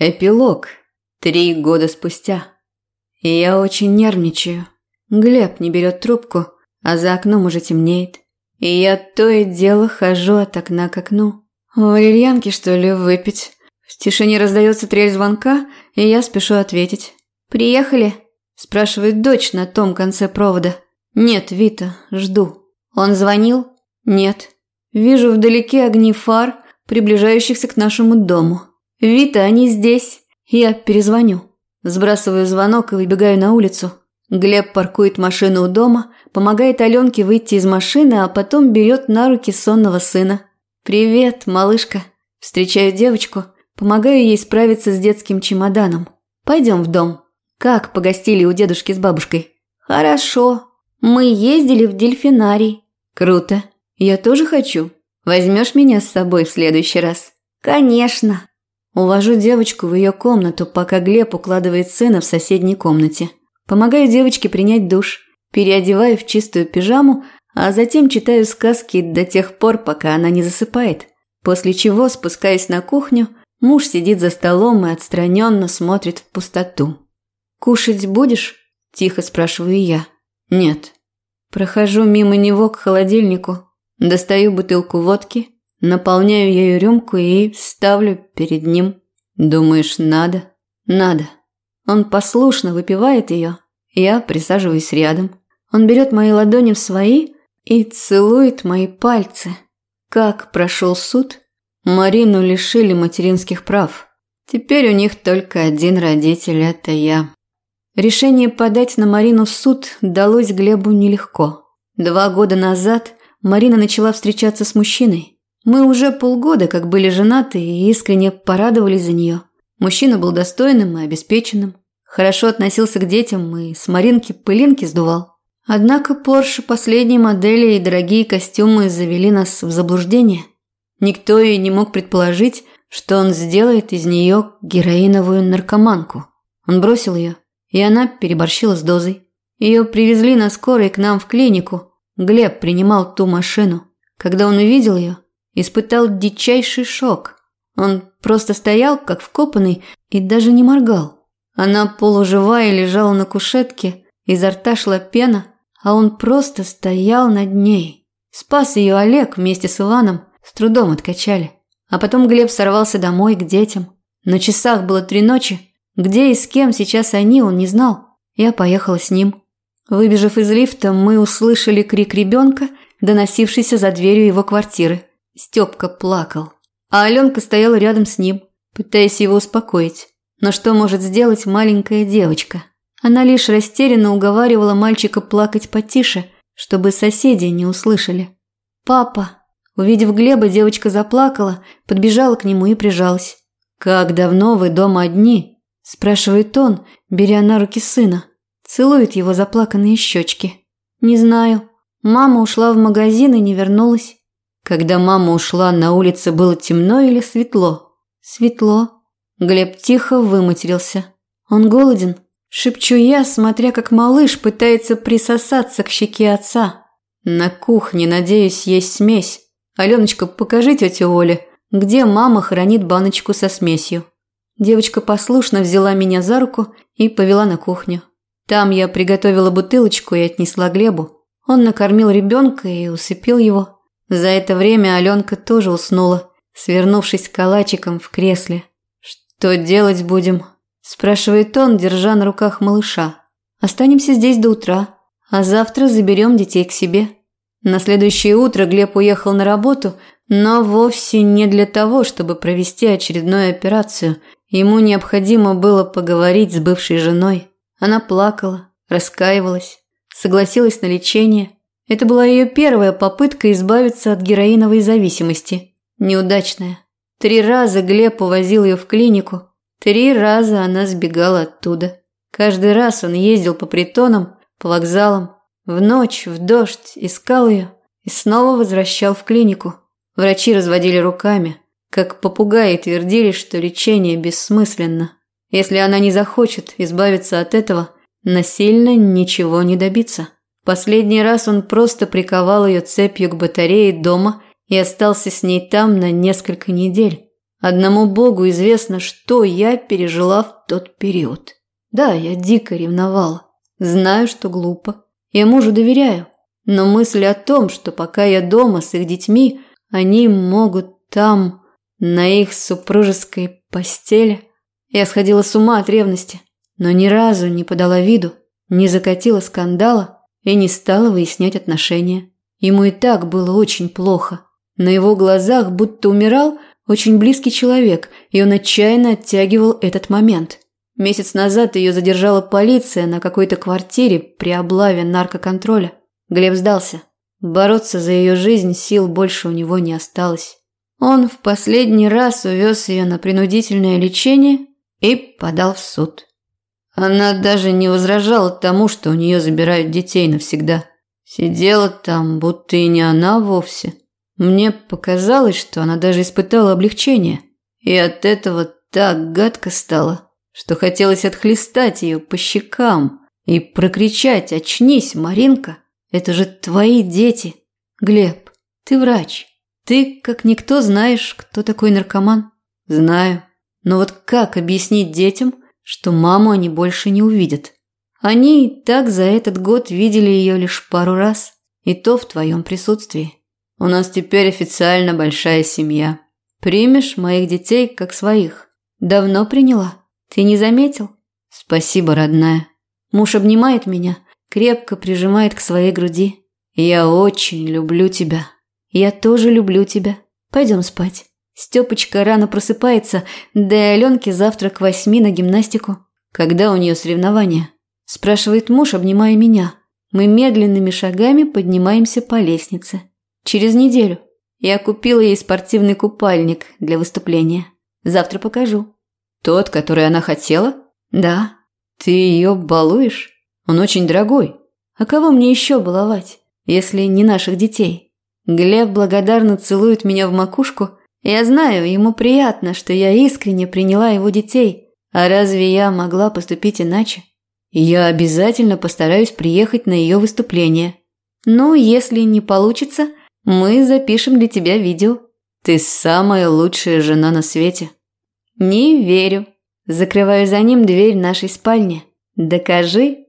Эпилог. Три года спустя. И я очень нервничаю. Глеб не берет трубку, а за окном уже темнеет. И я то и дело хожу от окна к окну. Валерьянки, что ли, выпить? В тишине раздается трель звонка, и я спешу ответить. «Приехали?» – спрашивает дочь на том конце провода. «Нет, Вита, жду». «Он звонил?» «Нет». Вижу вдалеке огни фар, приближающихся к нашему дому. «Вита, они здесь. Я перезвоню». Сбрасываю звонок и выбегаю на улицу. Глеб паркует машину у дома, помогает Аленке выйти из машины, а потом берет на руки сонного сына. «Привет, малышка». Встречаю девочку, помогаю ей справиться с детским чемоданом. «Пойдем в дом». «Как погостили у дедушки с бабушкой?» «Хорошо. Мы ездили в дельфинарий». «Круто. Я тоже хочу. Возьмешь меня с собой в следующий раз?» «Конечно». Увожу девочку в ее комнату, пока Глеб укладывает сына в соседней комнате. Помогаю девочке принять душ, переодеваю в чистую пижаму, а затем читаю сказки до тех пор, пока она не засыпает. После чего спускаюсь на кухню, муж сидит за столом и отстраненно смотрит в пустоту. «Кушать будешь?» – тихо спрашиваю я. «Нет». Прохожу мимо него к холодильнику, достаю бутылку водки – Наполняю ею рюмку и ставлю перед ним. Думаешь, надо? Надо. Он послушно выпивает ее. Я присаживаюсь рядом. Он берет мои ладони в свои и целует мои пальцы. Как прошел суд? Марину лишили материнских прав. Теперь у них только один родитель – это я. Решение подать на Марину в суд далось Глебу нелегко. Два года назад Марина начала встречаться с мужчиной. Мы уже полгода как были женаты и искренне порадовались за нее. Мужчина был достойным и обеспеченным, хорошо относился к детям и с Маринки пылинки сдувал. Однако Порше последней модели и дорогие костюмы завели нас в заблуждение. Никто и не мог предположить, что он сделает из нее героиновую наркоманку. Он бросил ее, и она переборщила с дозой. Ее привезли на скорой к нам в клинику. Глеб принимал ту машину. Когда он увидел ее, испытал дичайший шок. Он просто стоял, как вкопанный, и даже не моргал. Она полуживая лежала на кушетке, изо рта шла пена, а он просто стоял над ней. Спас ее Олег вместе с Иваном, с трудом откачали. А потом Глеб сорвался домой к детям. На часах было три ночи. Где и с кем сейчас они, он не знал. Я поехала с ним. Выбежав из лифта, мы услышали крик ребенка, доносившийся за дверью его квартиры. Степка плакал, а Аленка стояла рядом с ним, пытаясь его успокоить. Но что может сделать маленькая девочка? Она лишь растерянно уговаривала мальчика плакать потише, чтобы соседи не услышали. «Папа!» Увидев Глеба, девочка заплакала, подбежала к нему и прижалась. «Как давно вы дома одни?» – спрашивает он, беря на руки сына. Целует его заплаканные щечки. «Не знаю. Мама ушла в магазин и не вернулась. Когда мама ушла, на улице было темно или светло? Светло. Глеб тихо выматерился. Он голоден? Шепчу я, смотря как малыш пытается присосаться к щеке отца. На кухне, надеюсь, есть смесь. Аленочка, покажи тете Оле, где мама хранит баночку со смесью. Девочка послушно взяла меня за руку и повела на кухню. Там я приготовила бутылочку и отнесла Глебу. Он накормил ребенка и усыпил его. За это время Аленка тоже уснула, свернувшись калачиком в кресле. «Что делать будем?» – спрашивает он, держа на руках малыша. «Останемся здесь до утра, а завтра заберем детей к себе». На следующее утро Глеб уехал на работу, но вовсе не для того, чтобы провести очередную операцию. Ему необходимо было поговорить с бывшей женой. Она плакала, раскаивалась, согласилась на лечение – это была ее первая попытка избавиться от героиновой зависимости. Неудачная. Три раза Глеб увозил ее в клинику. Три раза она сбегала оттуда. Каждый раз он ездил по притонам, по вокзалам. В ночь, в дождь искал ее и снова возвращал в клинику. Врачи разводили руками, как попугаи твердили, что лечение бессмысленно. Если она не захочет избавиться от этого, насильно ничего не добиться. Последний раз он просто приковал ее цепью к батарее дома и остался с ней там на несколько недель. Одному Богу известно, что я пережила в тот период. Да, я дико ревновала. Знаю, что глупо. Я мужу доверяю. Но мысль о том, что пока я дома с их детьми, они могут там, на их супружеской постели. Я сходила с ума от ревности, но ни разу не подала виду, не закатила скандала и не стала выяснять отношения. Ему и так было очень плохо. На его глазах будто умирал очень близкий человек, и он отчаянно оттягивал этот момент. Месяц назад ее задержала полиция на какой-то квартире при облаве наркоконтроля. Глеб сдался. Бороться за ее жизнь сил больше у него не осталось. Он в последний раз увез ее на принудительное лечение и подал в суд. Она даже не возражала тому, что у нее забирают детей навсегда. Сидела там, будто и не она вовсе. Мне показалось, что она даже испытала облегчение. И от этого так гадко стало, что хотелось отхлестать ее по щекам и прокричать «Очнись, Маринка! Это же твои дети! Глеб, ты врач. Ты, как никто, знаешь, кто такой наркоман?» «Знаю. Но вот как объяснить детям, что маму они больше не увидят?» Они и так за этот год видели ее лишь пару раз, и то в твоем присутствии. У нас теперь официально большая семья. Примешь моих детей как своих. Давно приняла. Ты не заметил? Спасибо, родная. Муж обнимает меня, крепко прижимает к своей груди. Я очень люблю тебя. Я тоже люблю тебя. Пойдем спать. Степочка рано просыпается, да и Аленке завтра к восьми на гимнастику. Когда у нее соревнования? Спрашивает муж, обнимая меня. Мы медленными шагами поднимаемся по лестнице. Через неделю. Я купила ей спортивный купальник для выступления. Завтра покажу. Тот, который она хотела? Да. Ты ее балуешь? Он очень дорогой. А кого мне еще баловать, если не наших детей? Глеб благодарно целует меня в макушку. Я знаю, ему приятно, что я искренне приняла его детей. А разве я могла поступить иначе? Я обязательно постараюсь приехать на ее выступление. Ну, если не получится, мы запишем для тебя видео. Ты самая лучшая жена на свете. Не верю. Закрываю за ним дверь нашей спальни. Докажи,